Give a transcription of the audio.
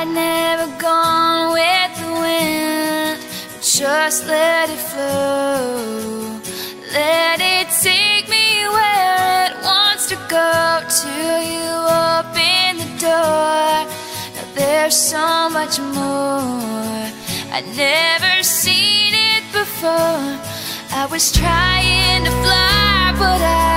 I'd never gone with the wind. Just let it flow. Let it take me where it wants to go. Till you open the door. Now there's so much more. I'd never seen it before. I was trying to fly, but I.